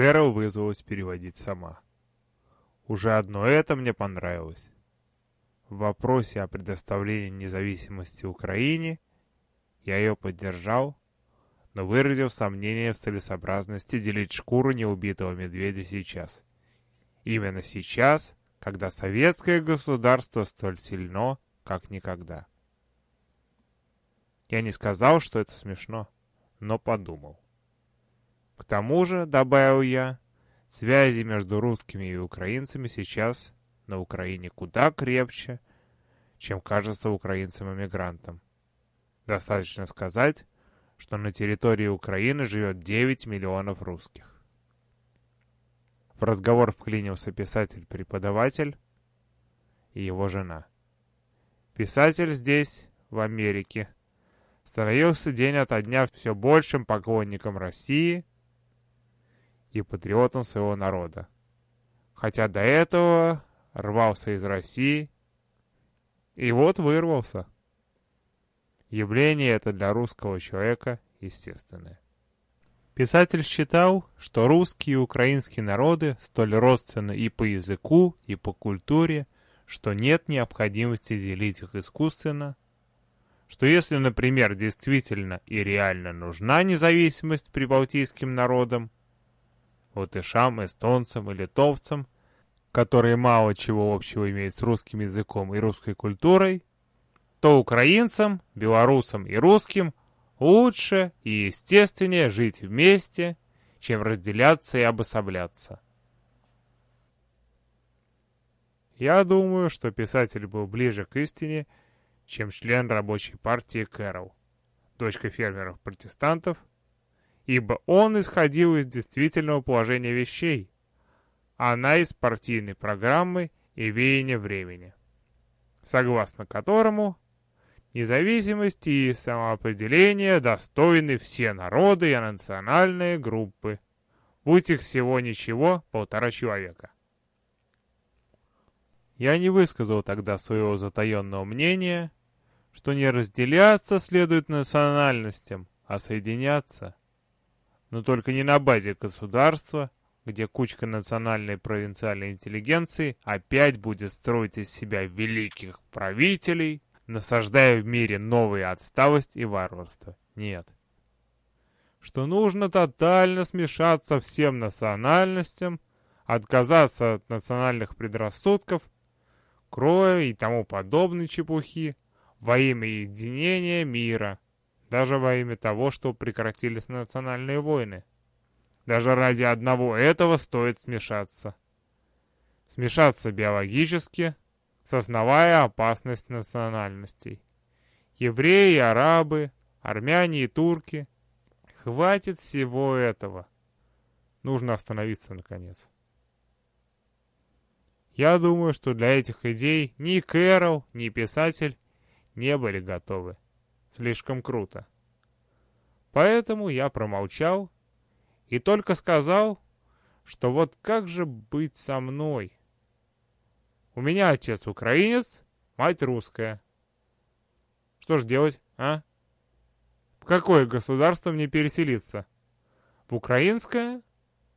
Кэрол вызвалась переводить сама. Уже одно это мне понравилось. В вопросе о предоставлении независимости Украине я ее поддержал, но выразил сомнение в целесообразности делить шкуру неубитого медведя сейчас. Именно сейчас, когда советское государство столь сильно, как никогда. Я не сказал, что это смешно, но подумал. К тому же, добавил я, связи между русскими и украинцами сейчас на Украине куда крепче, чем кажется украинцам-эмигрантам. Достаточно сказать, что на территории Украины живет 9 миллионов русских. В разговор вклинился писатель-преподаватель и его жена. Писатель здесь, в Америке, становился день ото дня все большим поклонником России и патриотом своего народа. Хотя до этого рвался из России, и вот вырвался. Явление это для русского человека естественное. Писатель считал, что русские и украинские народы столь родственны и по языку, и по культуре, что нет необходимости делить их искусственно, что если, например, действительно и реально нужна независимость прибалтийским народам, латышам, эстонцам и литовцам, которые мало чего общего имеют с русским языком и русской культурой, то украинцам, белорусам и русским лучше и естественнее жить вместе, чем разделяться и обособляться. Я думаю, что писатель был ближе к истине, чем член рабочей партии Кэрол, дочка фермеров-протестантов, ибо он исходил из действительного положения вещей, она из партийной программы и веяния времени, согласно которому независимость и самоопределение достойны все народы и национальные группы, будь их всего ничего полтора человека. Я не высказал тогда своего затаенного мнения, что не разделяться следует национальностям, а соединяться. Но только не на базе государства, где кучка национальной провинциальной интеллигенции опять будет строить из себя великих правителей, насаждая в мире новые отсталость и варварство. Нет. Что нужно тотально смешаться всем национальностям, отказаться от национальных предрассудков, кроя и тому подобной чепухи, во имя единения мира, даже во имя того, что прекратились национальные войны. Даже ради одного этого стоит смешаться. Смешаться биологически, сознавая опасность национальностей. Евреи, арабы, армяне и турки. Хватит всего этого. Нужно остановиться, наконец. Я думаю, что для этих идей ни Кэрол, ни писатель не были готовы. Слишком круто. Поэтому я промолчал и только сказал, что вот как же быть со мной? У меня отец украинец, мать русская. Что ж делать, а? В какое государство мне переселиться? В украинское?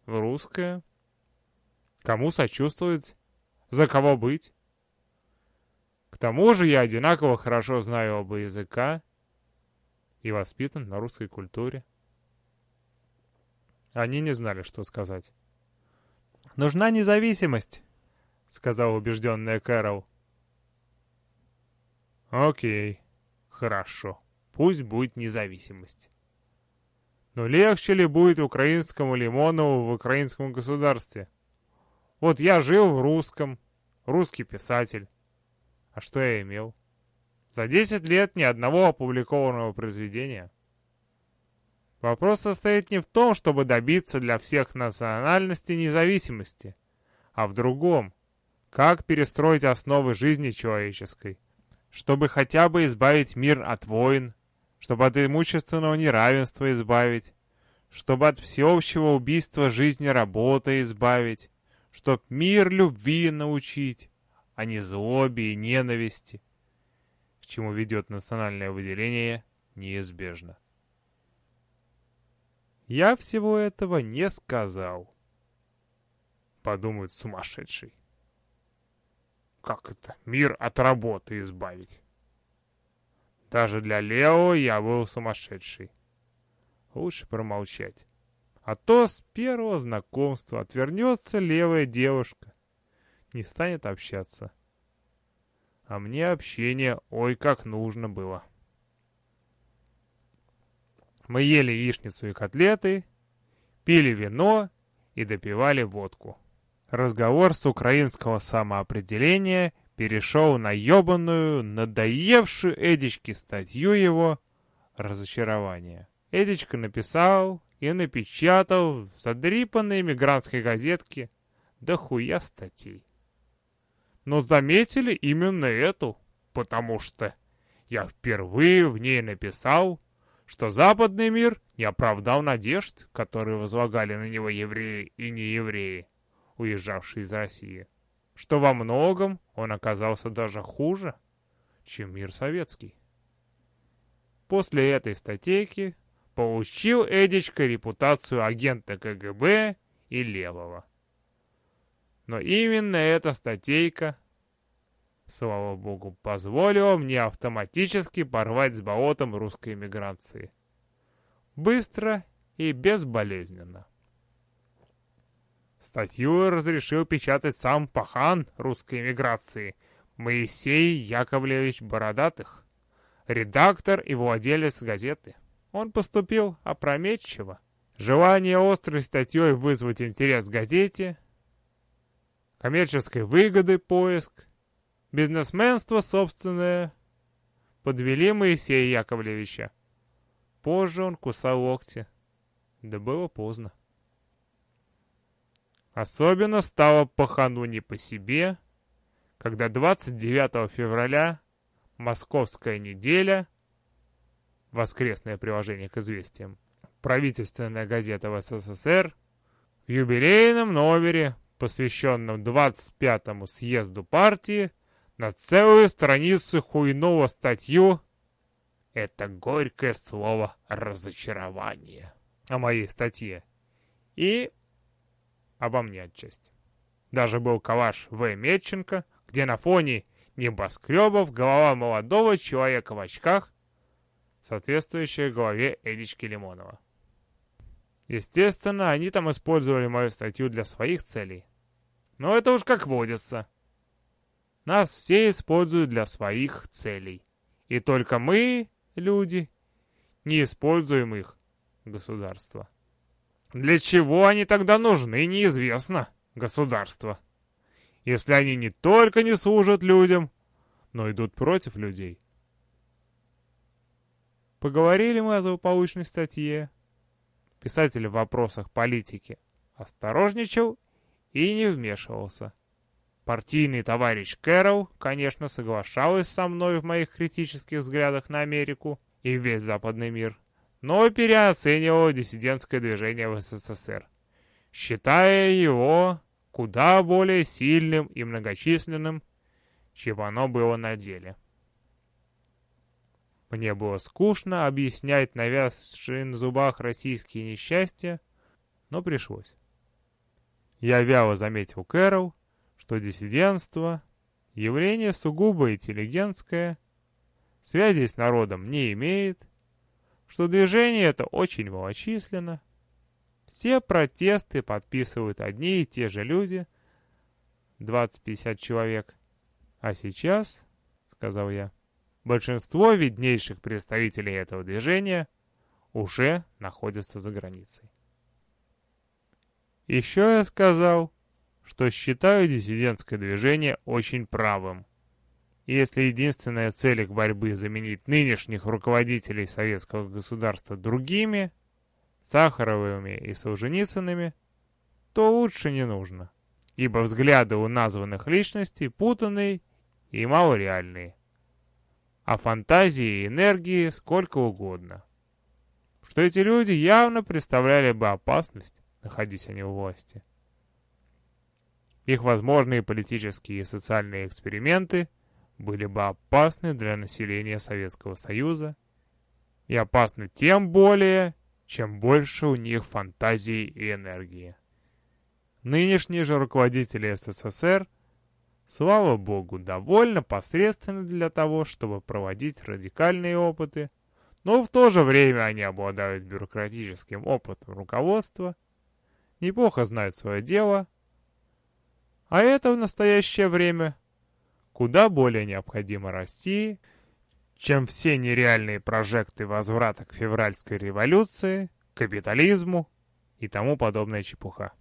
В русское? Кому сочувствовать? За кого быть? К тому же я одинаково хорошо знаю оба языка и воспитан на русской культуре. Они не знали, что сказать. «Нужна независимость», — сказал убежденная Кэрол. «Окей, хорошо. Пусть будет независимость. Но легче ли будет украинскому Лимонову в украинском государстве? Вот я жил в русском, русский писатель. А что я имел? За 10 лет ни одного опубликованного произведения. Вопрос состоит не в том, чтобы добиться для всех национальностей независимости, а в другом. Как перестроить основы жизни человеческой, чтобы хотя бы избавить мир от войн, чтобы от имущественного неравенства избавить, чтобы от всеобщего убийства жизни работы избавить, чтоб мир любви научить, а не злобе и ненависти, к чему ведет национальное выделение, неизбежно. Я всего этого не сказал. подумают сумасшедший. Как это? Мир от работы избавить. Даже для Лео я был сумасшедший. Лучше промолчать. А то с первого знакомства отвернется левая девушка. Не станет общаться. А мне общение ой как нужно было. Мы ели яичницу и котлеты, пили вино и допивали водку. Разговор с украинского самоопределения перешел на ебаную, надоевшую Эдичке статью его «Разочарование». Эдичка написал и напечатал в задрипанной эмигрантской газетке дохуя статей. Но заметили именно эту, потому что я впервые в ней написал, что западный мир не оправдал надежд, которые возлагали на него евреи и неевреи, уезжавшие из России, что во многом он оказался даже хуже, чем мир советский. После этой статейки получил Эдичка репутацию агента КГБ и левого. Но именно эта статейка, слава богу, позволила мне автоматически порвать с болотом русской эмиграции. Быстро и безболезненно. Статью разрешил печатать сам пахан русской эмиграции Моисей Яковлевич Бородатых, редактор и владелец газеты. Он поступил опрометчиво. Желание острой статьей вызвать интерес к газете, коммерческой выгоды поиск, бизнесменство собственное подвели Моисея Яковлевича. Позже он кусал локти. Да было поздно. Особенно стало пахану не по себе, когда 29 февраля «Московская неделя» воскресное приложение к известиям, правительственная газета в СССР, в юбилейном номере, посвященном 25-му съезду партии, на целую страницу хуйного статью «Это горькое слово разочарование» о моей статье. И обо мне отчасти. Даже был калаш В. Метченко, где на фоне небоскребов голова молодого человека в очках, соответствующая голове Эдички Лимонова. Естественно, они там использовали мою статью для своих целей. Но это уж как водится. Нас все используют для своих целей. И только мы, люди, не используем их, государство. Для чего они тогда нужны, неизвестно, государство. Если они не только не служат людям, но идут против людей. Поговорили мы о злополучной статье. Писатель в вопросах политики осторожничал и не вмешивался. Партийный товарищ Кэрол, конечно, соглашалась со мной в моих критических взглядах на Америку и весь западный мир но переоценивал диссидентское движение в СССР, считая его куда более сильным и многочисленным, чем оно было на деле. Мне было скучно объяснять навязшие на зубах российские несчастья, но пришлось. Я вяло заметил Кэрол, что диссидентство — явление сугубо интеллигентское, связи с народом не имеет, что движение это очень малочисленно. Все протесты подписывают одни и те же люди, 20-50 человек. А сейчас, сказал я, большинство виднейших представителей этого движения уже находятся за границей. Еще я сказал, что считаю диссидентское движение очень правым – если единственная цель их борьбы заменить нынешних руководителей советского государства другими, Сахаровыми и Солженицынами, то лучше не нужно, ибо взгляды у названных личностей путанные и малореальные, а фантазии и энергии сколько угодно. Что эти люди явно представляли бы опасность, находясь они у власти. Их возможные политические и социальные эксперименты – были бы опасны для населения Советского Союза и опасны тем более, чем больше у них фантазии и энергии. Нынешние же руководители СССР, слава богу, довольно посредственны для того, чтобы проводить радикальные опыты, но в то же время они обладают бюрократическим опытом руководства, неплохо знают свое дело, а это в настоящее время куда более необходимо России, чем все нереальные прожекты возврата к февральской революции, капитализму и тому подобная чепуха.